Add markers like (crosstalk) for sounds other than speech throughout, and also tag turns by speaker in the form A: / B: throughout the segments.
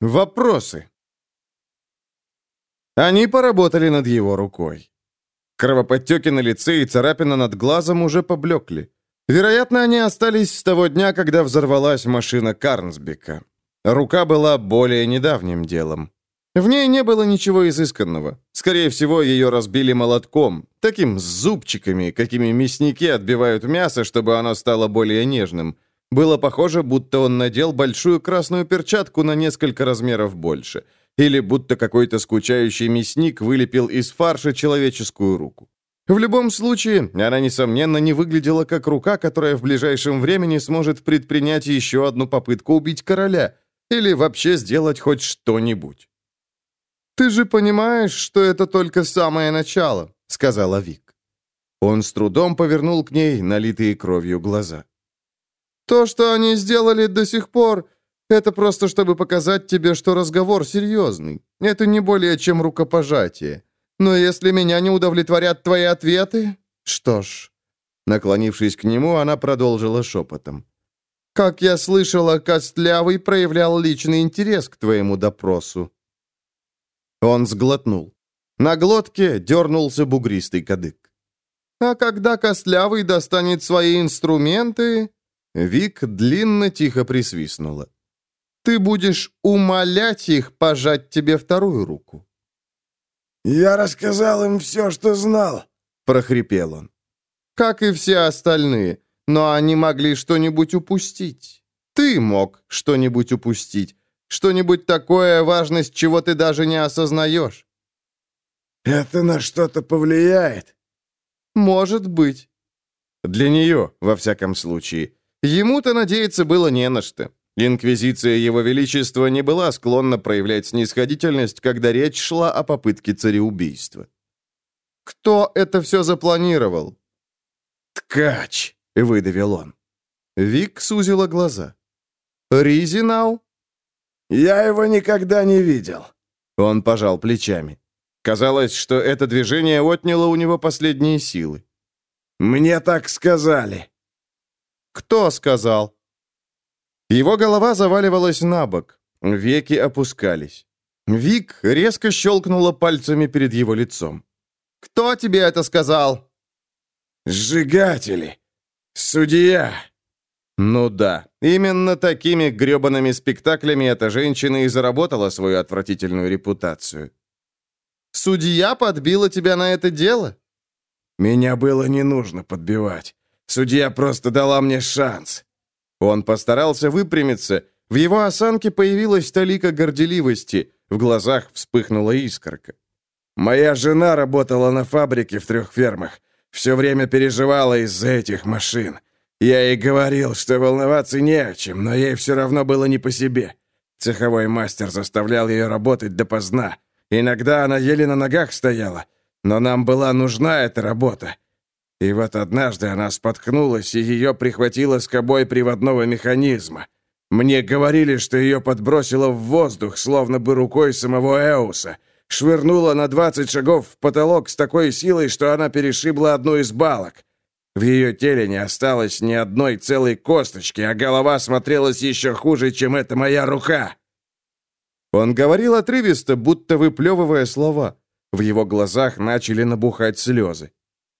A: Вопросы. Они поработали над его рукой. Кровоподтеки на лице и царапина над глазом уже поблекли. Вероятно, они остались с того дня, когда взорвалась машина Карнсбека. Рука была более недавним делом. В ней не было ничего изысканного. Скорее всего, ее разбили молотком, таким с зубчиками, какими мясники отбивают мясо, чтобы оно стало более нежным. Было похоже, будто он надел большую красную перчатку на несколько размеров больше. Или будто какой-то скучающий мясник вылепил из фарша человеческую руку. В любом случае, она, несомненно, не выглядела как рука, которая в ближайшем времени сможет предпринять еще одну попытку убить короля или вообще сделать хоть что-нибудь. «Ты же понимаешь, что это только самое начало», — сказала Вик. Он с трудом повернул к ней налитые кровью глаза. «То, что они сделали до сих пор, это просто чтобы показать тебе, что разговор серьезный. Это не более чем рукопожатие. Но если меня не удовлетворят твои ответы, что ж...» Наклонившись к нему, она продолжила шепотом. «Как я слышала, Костлявый проявлял личный интерес к твоему допросу». Он сглотнул. На глотке дернулся бугристый кадык. «А когда Костлявый достанет свои инструменты...» Вик длинно тихо присвистнула. «Ты будешь умолять их пожать тебе вторую руку».
B: «Я рассказал им все, что знал», — прохрипел он.
A: «Как и все остальные, но они могли что-нибудь упустить. Ты мог что-нибудь упустить, что-нибудь такое, важность чего ты даже не осознаешь».
B: «Это на что-то повлияет?»
A: «Может быть». Для нее, во всяком случае. Ему-то надеяться было не на что. Инквизиция Его Величества не была склонна проявлять снисходительность, когда речь шла о попытке цареубийства. «Кто это все запланировал?»
B: «Ткач», — выдавил он.
A: Вик сузила глаза. «Ризинау?»
B: «Я его никогда не видел».
A: Он пожал плечами. Казалось, что это движение отняло у него последние силы.
B: «Мне так сказали».
A: «Кто сказал?» Его голова заваливалась на бок, веки опускались. Вик резко щелкнула пальцами перед его лицом. «Кто тебе это сказал?»
B: «Сжигатели! Судья!»
A: Ну да, именно такими гребаными спектаклями эта женщина и заработала свою отвратительную репутацию. «Судья подбила тебя на это дело?»
B: «Меня было не нужно подбивать. Судья просто дала мне шанс.
A: Он постарался выпрямиться. В его осанке появилась талика горделивости. В глазах вспыхнула искорка.
B: «Моя жена работала на фабрике в трех фермах. Все время переживала из-за этих машин. Я ей говорил, что волноваться не о чем, но ей все равно было не по себе. Цеховой мастер заставлял ее работать допоздна. Иногда она еле на ногах стояла, но нам была нужна эта работа. И вот однажды она споткнулась, и ее прихватило скобой приводного механизма. Мне говорили, что ее подбросило в воздух, словно бы рукой самого Эуса. Швырнуло на 20 шагов в потолок с такой силой, что она перешибла одну из балок. В ее теле не осталось ни одной целой косточки, а голова смотрелась еще хуже, чем эта моя рука.
A: Он говорил отрывисто, будто выплевывая слова. В его глазах начали набухать слезы.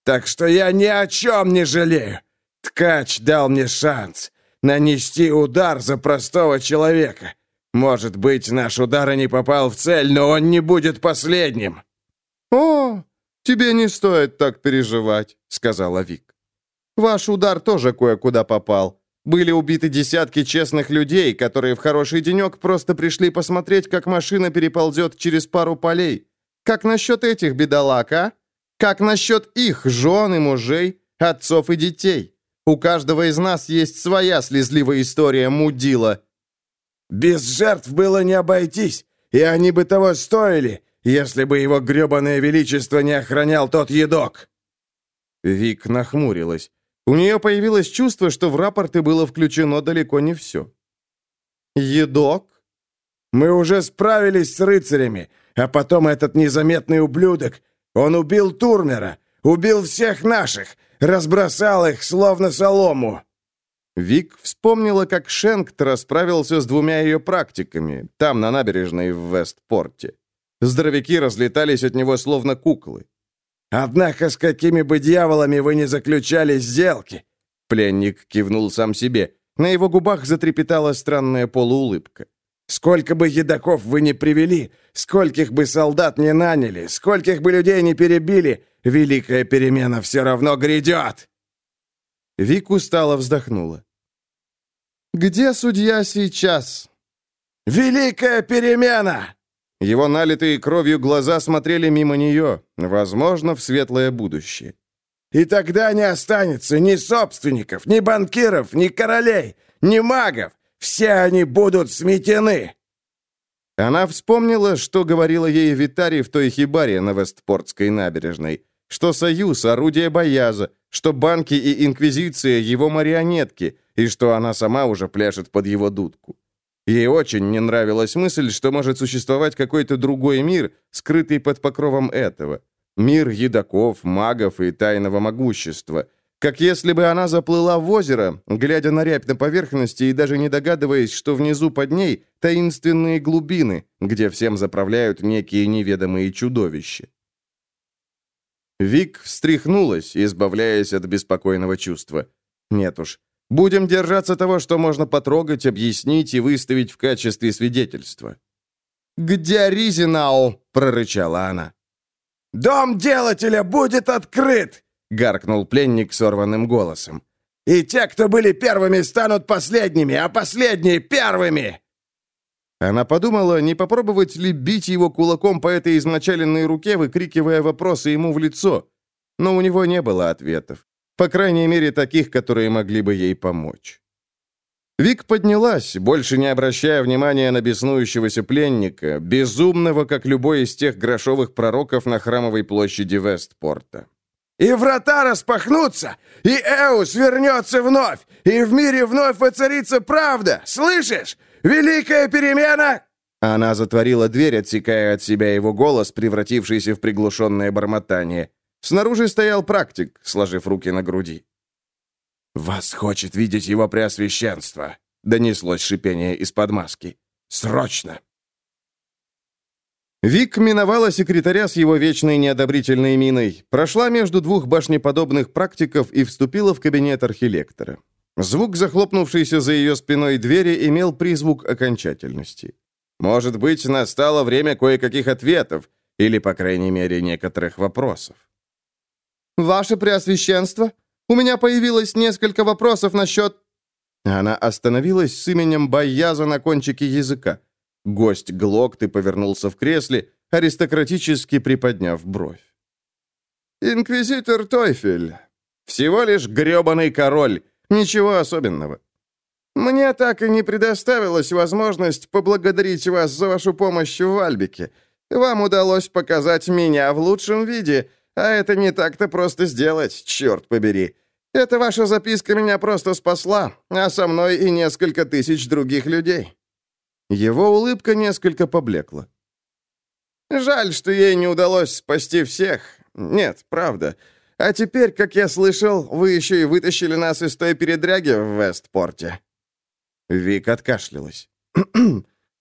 B: Так что я ни о чем не жалею. Ткач дал мне шанс нанести удар за простого человека. Может быть, наш удар и не попал в цель, но он не будет последним».
A: «О, тебе не стоит так переживать», — сказала Вик. «Ваш удар тоже кое-куда попал. Были убиты десятки честных людей, которые в хороший денек просто пришли посмотреть, как машина переползет через пару полей. Как насчет этих бедолаг, а? Как насчет их жен и мужей, отцов и детей? У каждого из нас есть своя слезливая история мудила».
B: «Без жертв было не обойтись, и они бы того стоили, если бы его гребаное величество не охранял тот едок».
A: Вик нахмурилась. У нее появилось чувство, что в рапорты было включено далеко не все. «Едок?»
B: «Мы уже справились с рыцарями, а потом этот незаметный ублюдок он убил Турнера, убил всех наших, разбросал их, словно солому».
A: Вик вспомнила, как Шенкт расправился с двумя ее практиками, там, на набережной в Вестпорте. Здоровяки разлетались от него, словно куклы.
B: «Однако с какими бы дьяволами вы не заключали сделки?»
A: Пленник кивнул сам себе. На его губах затрепетала странная полуулыбка.
B: «Сколько бы едоков вы не привели, скольких бы солдат не наняли, скольких бы людей не перебили, великая перемена все равно грядет!»
A: Вик устало вздохнула. «Где судья сейчас?»
B: «Великая перемена!»
A: Его налитые кровью глаза смотрели мимо нее, возможно, в светлое будущее.
B: «И тогда не останется ни собственников, ни банкиров, ни королей, ни магов. Все они будут сметены!»
A: Она вспомнила, что говорила ей Витари в той хибаре на Вестпортской набережной, что Союз — орудие Бояза, что банки и Инквизиция — его марионетки, и что она сама уже пляшет под его дудку. Ей очень не нравилась мысль, что может существовать какой-то другой мир, скрытый под покровом этого. Мир едоков, магов и тайного могущества. Как если бы она заплыла в озеро, глядя на рябь на поверхности и даже не догадываясь, что внизу под ней таинственные глубины, где всем заправляют некие неведомые чудовища. Вик встряхнулась, избавляясь от беспокойного чувства. Нет уж, Будем держаться того, что можно потрогать, объяснить и выставить в качестве свидетельства». «Где Ризинау?» — прорычала она.
B: «Дом делателя будет открыт!» — гаркнул пленник сорванным голосом. «И те, кто были первыми, станут последними, а последние — первыми!»
A: Она подумала, не попробовать ли бить его кулаком по этой изначаленной руке, выкрикивая вопросы ему в лицо. Но у него не было ответов. По крайней мере, таких, которые могли бы ей помочь. Вик поднялась, больше не обращая внимания на беснующегося пленника, безумного, как любой из тех грошовых пророков на храмовой площади Вестпорта.
B: «И врата распахнутся, и Эус вернется вновь, и в мире вновь воцарится правда! Слышишь? Великая перемена!»
A: Она затворила дверь, отсекая от себя его голос, превратившийся в приглушенное бормотание. Снаружи стоял практик, сложив руки на груди.
B: «Вас хочет видеть его преосвященство», — донеслось шипение из-под маски. «Срочно!»
A: Вик миновала секретаря с его вечной неодобрительной миной, прошла между двух башнеподобных практиков и вступила в кабинет архилектора. Звук, захлопнувшийся за ее спиной двери, имел призвук окончательности. Может быть, настало время кое-каких ответов, или, по крайней мере, некоторых вопросов. «Ваше Преосвященство, у меня появилось несколько вопросов насчет...» Она остановилась с именем Байяза на кончике языка. Гость глокт и повернулся в кресле, аристократически приподняв бровь. «Инквизитор Тойфель. Всего лишь грёбаный король. Ничего особенного. Мне так и не предоставилась возможность поблагодарить вас за вашу помощь в Альбике. Вам удалось показать меня в лучшем виде, а это не так-то просто сделать, черт побери. Эта ваша записка меня просто спасла, а со мной и несколько тысяч других людей». Его улыбка несколько поблекла. «Жаль, что ей не удалось спасти всех. Нет, правда. А теперь, как я слышал, вы еще и вытащили нас из той передряги в Вестпорте». Вик откашлялась.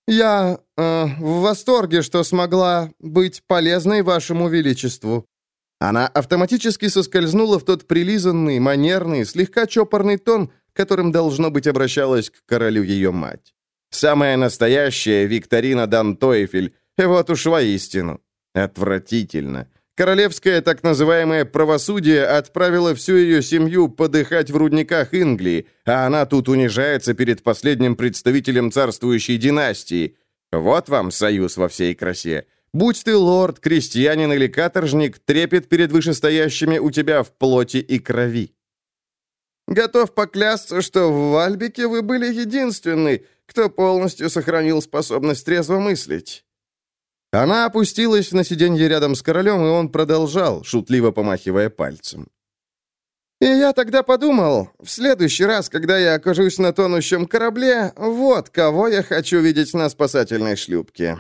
A: «Я э, в восторге, что смогла быть полезной вашему величеству. Она автоматически соскользнула в тот прилизанный, манерный, слегка чопорный тон, которым, должно быть, обращалась к королю ее мать. Самая настоящая Викторина Дантойфель, вот уж воистину. Отвратительно. Королевское так называемое правосудие отправило всю ее семью подыхать в рудниках Инглии, а она тут унижается перед последним представителем царствующей династии. Вот вам союз во всей красе. Будь ты лорд, крестьянин или каторжник, трепет перед вышестоящими у тебя в плоти и крови. Готов поклясться, что в Вальбике вы были единственный, кто полностью сохранил способность трезво мыслить. Она опустилась на сиденье рядом с королем, и он продолжал, шутливо помахивая пальцем. «И я тогда подумал, в следующий раз, когда я окажусь на тонущем корабле, вот кого я хочу видеть на спасательной шлюпке.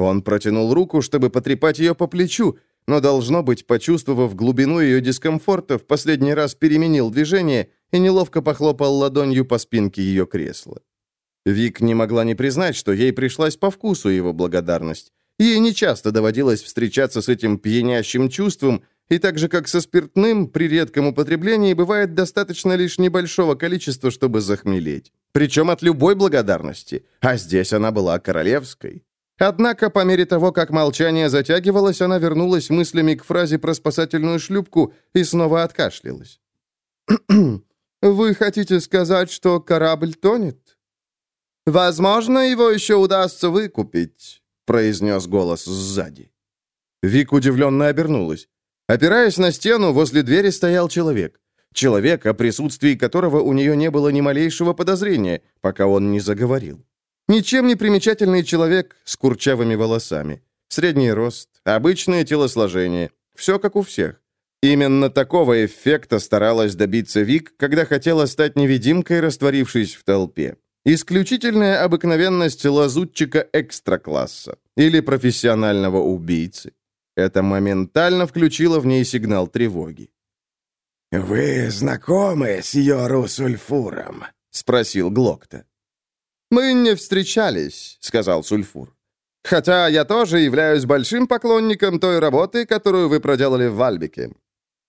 A: Он протянул руку, чтобы потрепать ее по плечу, но, должно быть, почувствовав глубину ее дискомфорта, в последний раз переменил движение и неловко похлопал ладонью по спинке ее кресла. Вик не могла не признать, что ей пришлась по вкусу его благодарность. Ей нечасто доводилось встречаться с этим пьянящим чувством, и так же, как со спиртным, при редком употреблении бывает достаточно лишь небольшого количества, чтобы захмелеть. Причем от любой благодарности. А здесь она была королевской. Однако, по мере того, как молчание затягивалось, она вернулась мыслями к фразе про спасательную шлюпку и снова откашлялась. (clears throat) «Вы хотите сказать, что корабль тонет?» «Возможно, его еще удастся выкупить», произнес голос сзади. Вик удивленно обернулась. Опираясь на стену, возле двери стоял человек. Человек, о присутствии которого у нее не было ни малейшего подозрения, пока он не заговорил. Ничем не примечательный человек с курчавыми волосами. Средний рост, обычное телосложение. Все как у всех. Именно такого эффекта старалась добиться Вик, когда хотела стать невидимкой, растворившись в толпе. Исключительная обыкновенность лазутчика экстра-класса или профессионального убийцы. Это моментально включило в ней сигнал тревоги.
B: «Вы знакомы с Йору Сульфуром?» — спросил Глокта.
A: «Мы не встречались», — сказал Сульфур. «Хотя я тоже являюсь большим поклонником той работы, которую вы проделали в Вальбике».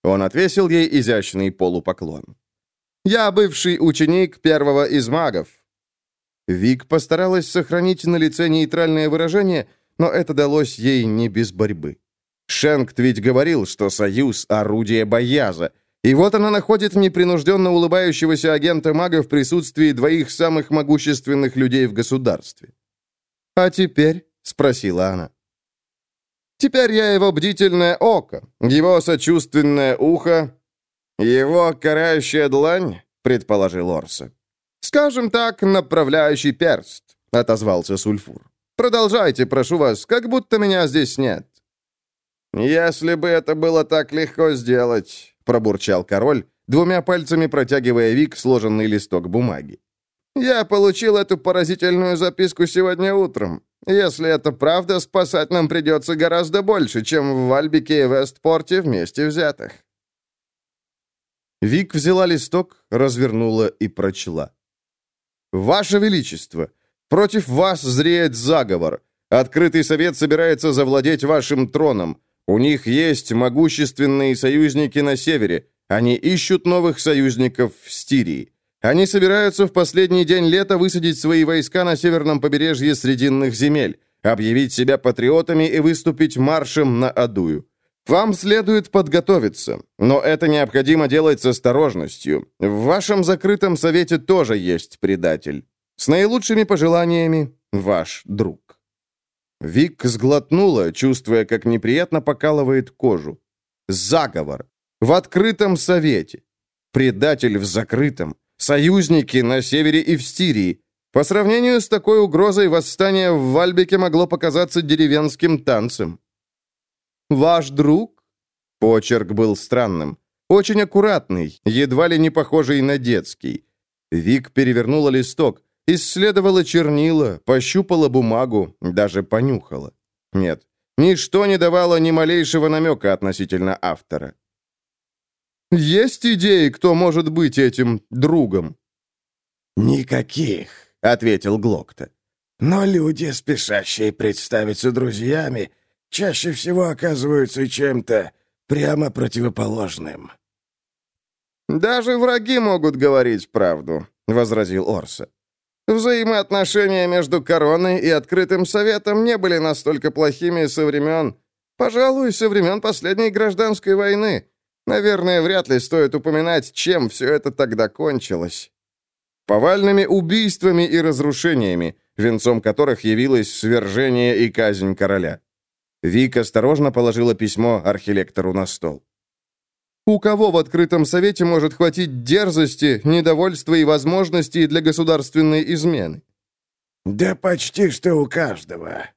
A: Он отвесил ей изящный полупоклон. «Я бывший ученик первого из магов, Вик постаралась сохранить на лице нейтральное выражение, но это далось ей не без борьбы. Шенкт ведь говорил, что Союз — орудие Бояза, и вот она находит непринужденно улыбающегося агента мага в присутствии двоих самых могущественных людей в государстве. «А теперь?» — спросила она. «Теперь я его бдительное око, его сочувственное ухо, его карающая длань», — предположил Орса. «Скажем так, направляющий перст», — отозвался Сульфур. «Продолжайте, прошу вас, как будто меня здесь нет». «Если бы это было так легко сделать», — пробурчал король, двумя пальцами протягивая Вик сложенный листок бумаги. «Я получил эту поразительную записку сегодня утром. Если это правда, спасать нам придется гораздо больше, чем в Вальбике и Вестпорте вместе взятых». Вик взяла листок, развернула и прочла. «Ваше Величество, против вас зреет заговор. Открытый совет собирается завладеть вашим троном. У них есть могущественные союзники на севере. Они ищут новых союзников в Стирии. Они собираются в последний день лета высадить свои войска на северном побережье Срединных земель, объявить себя патриотами и выступить маршем на Адую. Вам следует подготовиться, но это необходимо делать с осторожностью. В вашем закрытом совете тоже есть предатель. С наилучшими пожеланиями, ваш друг». Вик сглотнула, чувствуя, как неприятно покалывает кожу. Заговор. В открытом совете. Предатель в закрытом. Союзники на севере и в Стирии. По сравнению с такой угрозой восстание в Вальбеке могло показаться деревенским танцем. «Ваш друг?» Почерк был странным. Очень аккуратный, едва ли не похожий на детский. Вик перевернула листок, исследовала чернила, пощупала бумагу, даже понюхала. Нет, ничто не давало ни малейшего намека относительно автора. «Есть идеи, кто может быть этим другом?»
B: «Никаких», — ответил Глокта. «Но люди, спешащие представиться друзьями, чаще всего оказываются чем-то прямо противоположным».
A: «Даже враги могут говорить правду», — возразил Орса. «Взаимоотношения между короной и открытым советом не были настолько плохими со времен... Пожалуй, со времен последней гражданской войны. Наверное, вряд ли стоит упоминать, чем все это тогда кончилось. Повальными убийствами и разрушениями, венцом которых явилось свержение и казнь короля. Вик осторожно положила письмо архилектору на стол. «У кого в открытом совете может хватить дерзости, недовольства и возможностей для государственной измены?»
B: «Да почти что у каждого».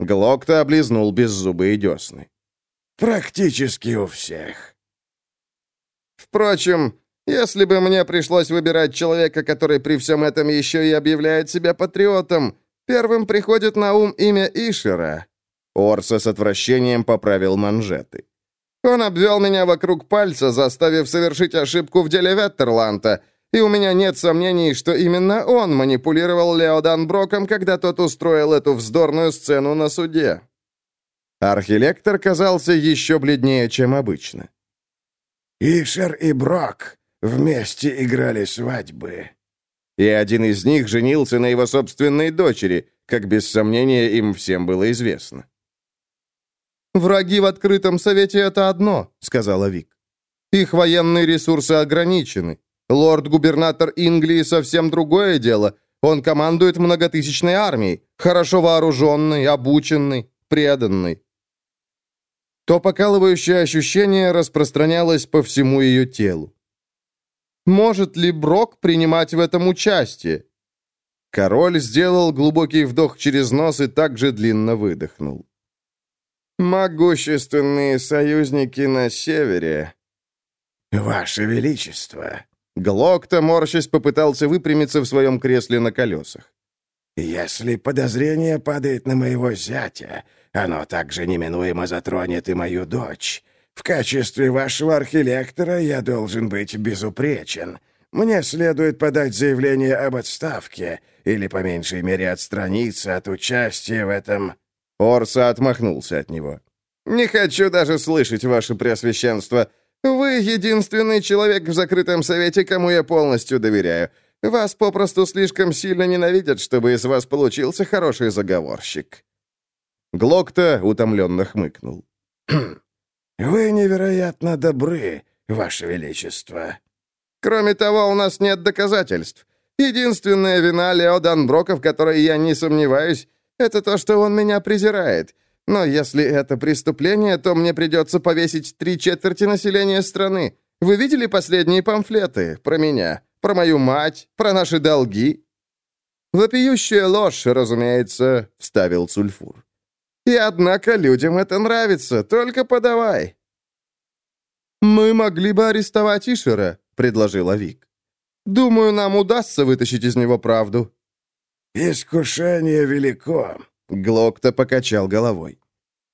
A: Глокта облизнул беззубые десны.
B: «Практически у всех».
A: «Впрочем, если бы мне пришлось выбирать человека, который при всем этом еще и объявляет себя патриотом, первым приходит на ум имя Ишера, Орса с отвращением поправил манжеты. «Он обвел меня вокруг пальца, заставив совершить ошибку в деле Веттерланта, и у меня нет сомнений, что именно он манипулировал Леодан Броком, когда тот устроил эту вздорную сцену на суде». Архилектор казался еще бледнее, чем обычно.
B: «Ишер и Брок вместе играли свадьбы».
A: И один из них женился на его собственной дочери, как без сомнения им всем было известно. «Враги в открытом совете — это одно», — сказала Вик. «Их военные ресурсы ограничены. Лорд-губернатор Инглии совсем другое дело. Он командует многотысячной армией, хорошо вооруженный, обученный, преданный». То покалывающее ощущение распространялось по всему ее телу. «Может ли Брок принимать в этом участие?» Король сделал глубокий вдох через нос и также длинно выдохнул. «Могущественные союзники на севере».
B: «Ваше Величество!»
A: Глок-то, морщась, попытался выпрямиться в своем кресле на колесах.
B: «Если подозрение падает на моего зятя, оно также неминуемо затронет и мою дочь. В качестве вашего архилектора я должен быть безупречен. Мне следует подать заявление об отставке или, по меньшей мере, отстраниться от участия в этом
A: Орса отмахнулся от него. «Не хочу даже слышать, ваше преосвященство. Вы единственный человек в закрытом совете, кому я полностью доверяю. Вас попросту слишком сильно ненавидят, чтобы из вас получился хороший заговорщик». Глокта утомленно хмыкнул.
B: «Хм, «Вы невероятно добры, ваше величество».
A: «Кроме того, у нас нет доказательств. Единственная вина Лео Данброка, в которой я не сомневаюсь, это то, что он меня презирает. Но если это преступление, то мне придется повесить три четверти населения страны. Вы видели последние памфлеты про меня, про мою мать, про наши долги?» «Вопиющая ложь, разумеется», — вставил Сульфур. «И однако людям это нравится, только подавай». «Мы могли бы арестовать Ишера», — предложила Вик. «Думаю, нам удастся вытащить из него правду».
B: «Искушение велико», —
A: Глокта покачал головой.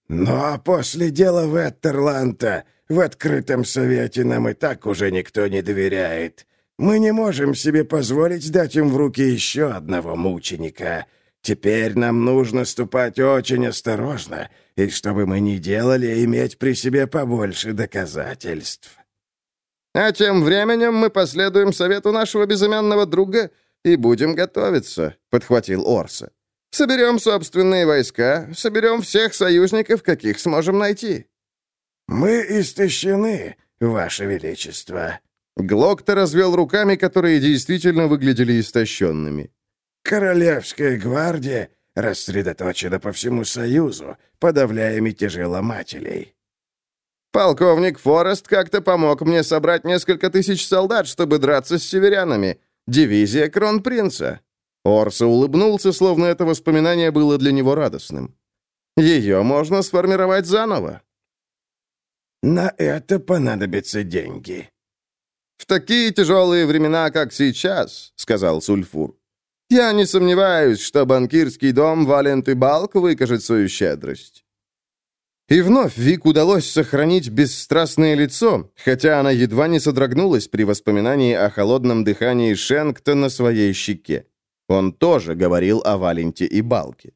B: «Но после дела Веттерланта в открытом совете нам и так уже никто не доверяет. Мы не можем себе позволить дать им в руки еще одного мученика. Теперь нам нужно ступать очень осторожно, и чтобы мы ни делали, иметь при себе побольше доказательств».
A: «А тем временем мы последуем совету нашего безымянного друга и будем готовиться», — подхватил Орса. «Соберем собственные войска, соберем всех союзников, каких сможем найти».
B: «Мы истощены, Ваше Величество».
A: Глокта развел руками, которые действительно выглядели истощенными.
B: «Королевская гвардия рассредоточена по всему Союзу, подавляя мятежи ломателей».
A: «Полковник Форест как-то помог мне собрать несколько тысяч солдат, чтобы драться с северянами. Дивизия Кронпринца». Орса улыбнулся, словно это воспоминание было для него радостным. «Ее можно сформировать заново».
B: «На это понадобятся деньги».
A: «В такие тяжелые времена, как сейчас», — сказал Сульфур, «я не сомневаюсь, что банкирский дом Валент и Балк выкажет свою щедрость». И вновь Вик удалось сохранить бесстрастное лицо, хотя она едва не содрогнулась при воспоминании о холодном дыхании Шенкта на своей щеке. Он тоже говорил о Валенте и Балке.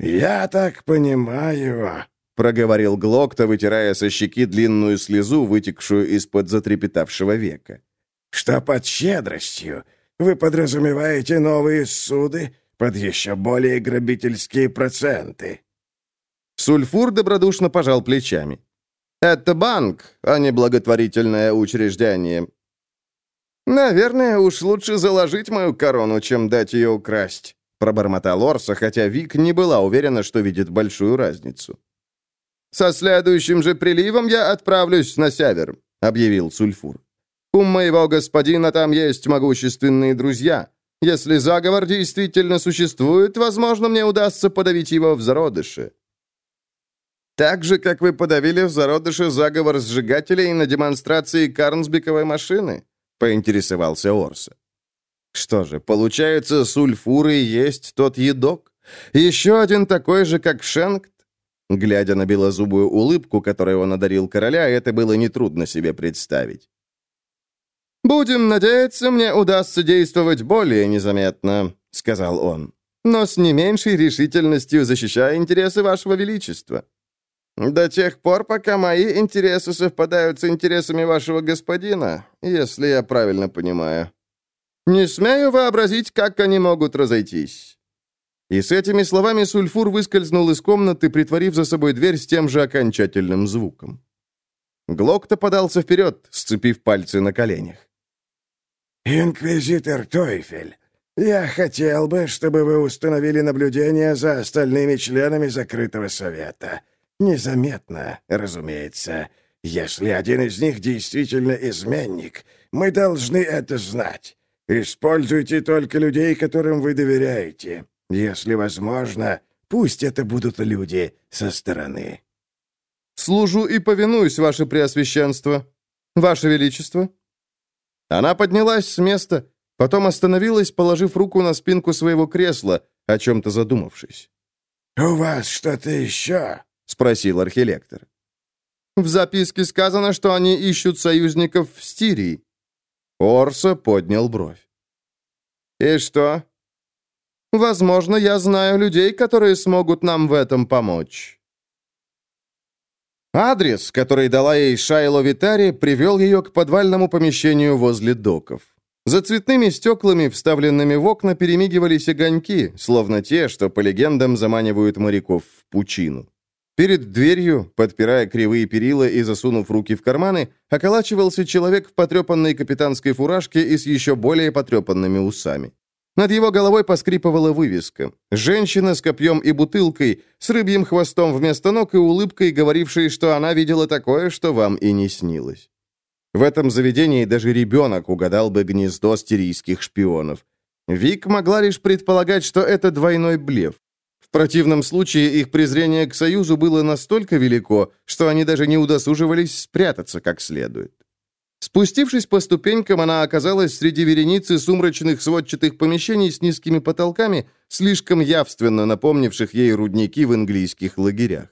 B: «Я так понимаю», —
A: проговорил Глокта, вытирая со щеки длинную слезу, вытекшую из-под затрепетавшего века.
B: «Что под щедростью вы подразумеваете новые суды под еще более грабительские проценты?»
A: Сульфур добродушно пожал плечами. «Это банк, а не благотворительное учреждение. Наверное, уж лучше заложить мою корону, чем дать ее украсть», пробормотал Орса, хотя Вик не была уверена, что видит большую разницу. «Со следующим же приливом я отправлюсь на север», — объявил Сульфур. «У моего господина там есть могущественные друзья. Если заговор действительно существует, возможно, мне удастся подавить его в зародыше». Так же, как вы подавили в зародыше заговор сжигателей на демонстрации Карнсбековой машины?» — поинтересовался Орса. «Что же, получается, сульфуры есть тот едок? Еще один такой же, как Шенкт?» Глядя на белозубую улыбку, которой он одарил короля, это было нетрудно себе представить. «Будем надеяться, мне удастся действовать более незаметно», — сказал он, «но с не меньшей решительностью защищая интересы вашего величества». «До тех пор, пока мои интересы совпадают с интересами вашего господина, если я правильно понимаю. Не смею вообразить, как они могут разойтись». И с этими словами Сульфур выскользнул из комнаты, притворив за собой дверь с тем же окончательным звуком. Глокта подался вперед, сцепив пальцы на коленях.
B: «Инквизитор Тойфель, я хотел бы, чтобы вы установили наблюдение за остальными членами закрытого совета. Незаметно, разумеется. Если один из них действительно изменник, мы должны это знать. Используйте только людей, которым вы доверяете. Если возможно, пусть это будут люди со стороны».
A: «Служу и повинуюсь, ваше преосвященство. Ваше величество». Она поднялась с места, потом остановилась, положив руку на спинку своего кресла, о чем-то задумавшись.
B: «У вас что-то еще?»
A: — спросил архилектор. «В записке сказано, что они ищут союзников в Стирии». Орса поднял бровь. «И что?» «Возможно, я знаю людей, которые смогут нам в этом помочь». Адрес, который дала ей Шайло Витари, привел ее к подвальному помещению возле доков. За цветными стеклами, вставленными в окна, перемигивались огоньки, словно те, что, по легендам, заманивают моряков в пучину. Перед дверью, подпирая кривые перила и засунув руки в карманы, околачивался человек в потрепанной капитанской фуражке и с еще более потрепанными усами. Над его головой поскрипывала вывеска. Женщина с копьем и бутылкой, с рыбьим хвостом вместо ног и улыбкой, говорившей, что она видела такое, что вам и не снилось. В этом заведении даже ребенок угадал бы гнездо стерийских шпионов. Вик могла лишь предполагать, что это двойной блеф. Противном случае их презрение к Союзу было настолько велико, что они даже не удосуживались спрятаться как следует. Спустившись по ступенькам, она оказалась среди вереницы сумрачных сводчатых помещений с низкими потолками, слишком явственно напомнивших ей рудники в английских лагерях.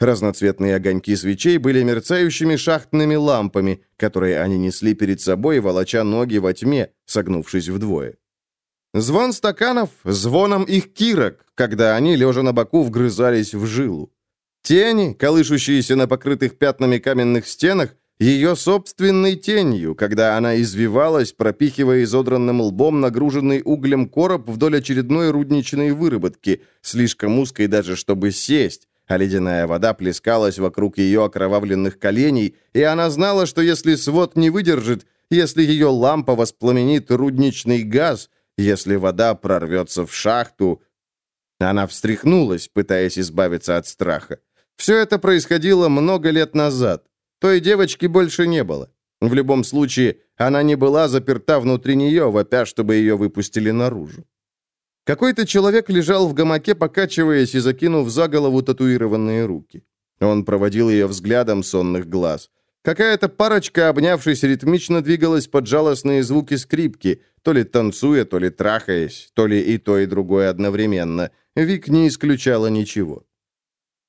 A: Разноцветные огоньки свечей были мерцающими шахтными лампами, которые они несли перед собой, волоча ноги во тьме, согнувшись вдвое. Звон стаканов — звоном их кирок, когда они, лежа на боку, вгрызались в жилу. Тени, колышущиеся на покрытых пятнами каменных стенах, ее собственной тенью, когда она извивалась, пропихивая изодранным лбом нагруженный углем короб вдоль очередной рудничной выработки, слишком узкой даже, чтобы сесть, а ледяная вода плескалась вокруг ее окровавленных коленей, и она знала, что если свод не выдержит, если ее лампа воспламенит рудничный газ, если вода прорвется в шахту... Она встряхнулась, пытаясь избавиться от страха. Все это происходило много лет назад. Той девочки больше не было. В любом случае, она не была заперта внутри нее, вопя, чтобы ее выпустили наружу. Какой-то человек лежал в гамаке, покачиваясь и закинув за голову татуированные руки. Он проводил ее взглядом сонных глаз. Какая-то парочка, обнявшись, ритмично двигалась под жалостные звуки скрипки, то ли танцуя, то ли трахаясь, то ли и то, и другое одновременно. Вик не исключала ничего.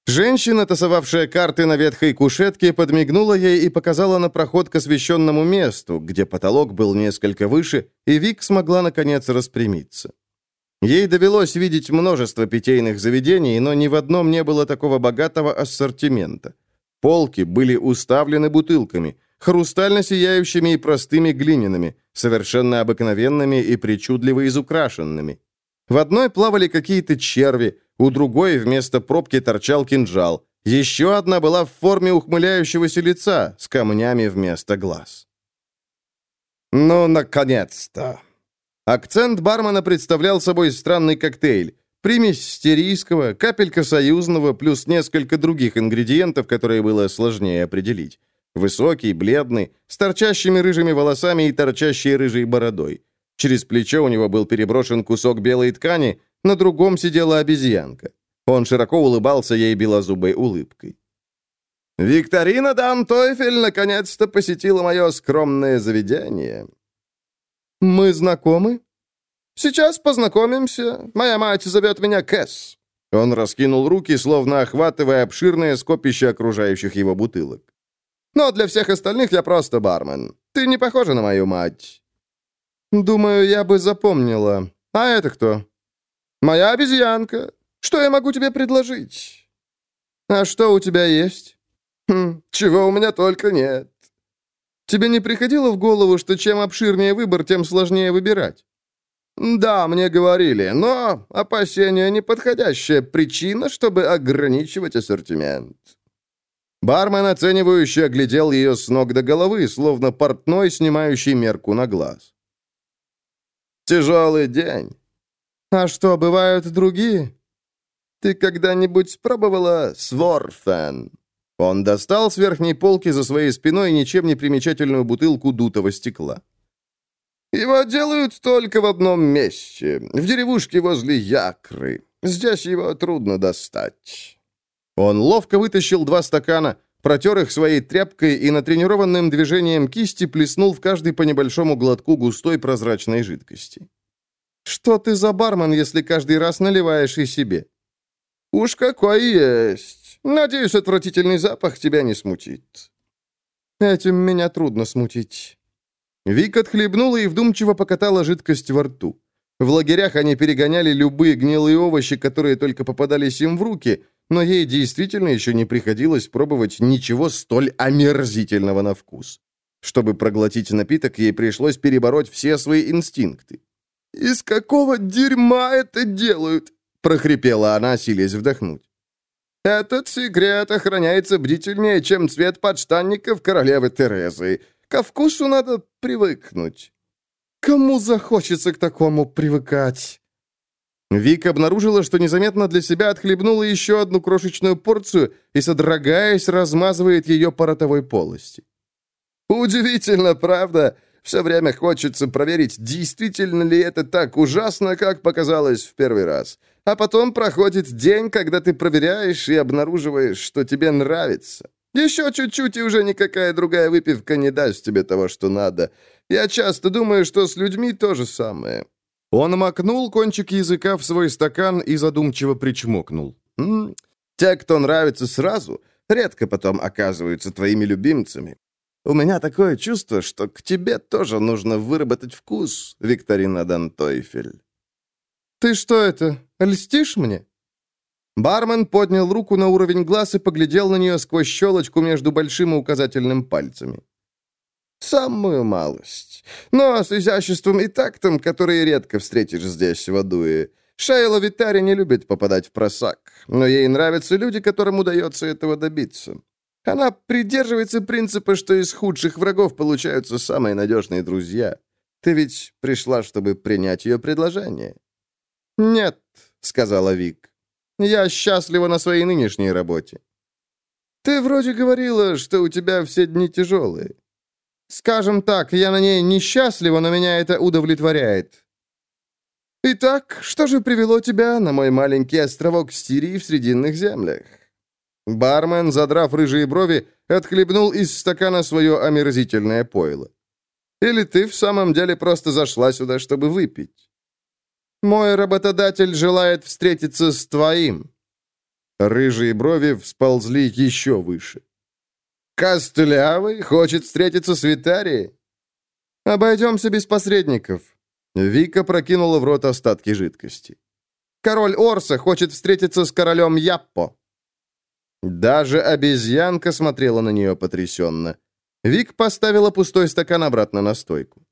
A: Женщина, тасовавшая карты на ветхой кушетке, подмигнула ей и показала на проход к освещенному месту, где потолок был несколько выше, и Вик смогла, наконец, распрямиться. Ей довелось видеть множество питейных заведений, но ни в одном не было такого богатого ассортимента. Полки были уставлены бутылками, хрустально сияющими и простыми глиняными, совершенно обыкновенными и причудливо изукрашенными. В одной плавали какие-то черви, у другой вместо пробки торчал кинжал. Еще одна была в форме ухмыляющегося лица с камнями вместо глаз. «Ну, наконец-то!» Акцент бармена представлял собой странный коктейль. Примесь стерийского, капелька союзного, плюс несколько других ингредиентов, которые было сложнее определить. Высокий, бледный, с торчащими рыжими волосами и торчащей рыжей бородой. Через плечо у него был переброшен кусок белой ткани, на другом сидела обезьянка. Он широко улыбался ей белозубой улыбкой. «Викторина Дантойфель наконец-то посетила мое скромное заведение». «Мы знакомы?» «Сейчас познакомимся. Моя мать зовет меня Кэс». Он раскинул руки, словно охватывая обширное скопище окружающих его бутылок. Но для всех остальных я просто бармен. Ты не похожа на мою мать». «Думаю, я бы запомнила. А это кто?» «Моя обезьянка. Что я могу тебе предложить?» «А что у тебя есть?» «Хм, чего у меня только нет». «Тебе не приходило в голову, что чем обширнее выбор, тем сложнее выбирать?» «Да, мне говорили, но опасения — неподходящая причина, чтобы ограничивать ассортимент». Бармен, оценивающе оглядел ее с ног до головы, словно портной, снимающий мерку на глаз. «Тяжелый день. А что, бывают другие? Ты когда-нибудь пробовала сворфен?» Он достал с верхней полки за своей спиной ничем не примечательную бутылку дутого стекла. Его делают только в одном месте, в деревушке возле Якры. Здесь его трудно достать». Он ловко вытащил два стакана, протер их своей тряпкой и натренированным движением кисти плеснул в каждый по небольшому глотку густой прозрачной жидкости. «Что ты за бармен, если каждый раз наливаешь и себе?» «Уж какой есть. Надеюсь, отвратительный запах тебя не смутит». «Этим меня трудно смутить». Вик отхлебнула и вдумчиво покатала жидкость во рту. В лагерях они перегоняли любые гнилые овощи, которые только попадались им в руки, но ей действительно еще не приходилось пробовать ничего столь омерзительного на вкус. Чтобы проглотить напиток, ей пришлось перебороть все свои инстинкты. «Из какого дерьма это делают?» — прохрипела она, силясь вдохнуть. «Этот секрет охраняется бдительнее, чем цвет подштанников королевы Терезы. Ко вкусу надо привыкнуть. Кому захочется к такому привыкать? Вик обнаружила, что незаметно для себя отхлебнула еще одну крошечную порцию и, содрогаясь, размазывает ее по ротовой полости. «Удивительно, правда? Все время хочется проверить, действительно ли это так ужасно, как показалось в первый раз. А потом проходит день, когда ты проверяешь и обнаруживаешь, что тебе нравится. Еще чуть-чуть, и уже никакая другая выпивка не даст тебе того, что надо. Я часто думаю, что с людьми то же самое». Он макнул кончик языка в свой стакан и задумчиво причмокнул. «М -м, «Те, кто нравится сразу, редко потом оказываются твоими любимцами. У меня такое чувство, что к тебе тоже нужно выработать вкус, Викторина Дантойфель». «Ты что это, льстишь мне?» Бармен поднял руку на уровень глаз и поглядел на нее сквозь щелочку между большим и указательным пальцами. «Самую малость. Но с изяществом и тактом, которые редко встретишь здесь, в Адуе. Шейла Витари не любит попадать в просак, но ей нравятся люди, которым удается этого добиться. Она придерживается принципа, что из худших врагов получаются самые надежные друзья. Ты ведь пришла, чтобы принять ее предложение?» «Нет», — сказала Вик. Я счастлива на своей нынешней работе. Ты вроде говорила, что у тебя все дни тяжелые. Скажем так, я на ней несчастлива, но меня это удовлетворяет. Итак, что же привело тебя на мой маленький островок Сирии в Срединных землях? Бармен, задрав рыжие брови, отхлебнул из стакана свое омерзительное пойло. Или ты в самом деле просто зашла сюда, чтобы выпить? Мой работодатель желает встретиться с твоим». Рыжие брови всползли еще выше. «Костлявый хочет встретиться с Витарией?» «Обойдемся без посредников». Вика прокинула в рот остатки жидкости. «Король Орса хочет встретиться с королем Яппо». Даже обезьянка смотрела на нее потрясенно. Вик поставила пустой стакан обратно на стойку.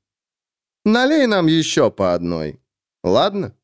A: «Налей нам еще по одной». Ладно?»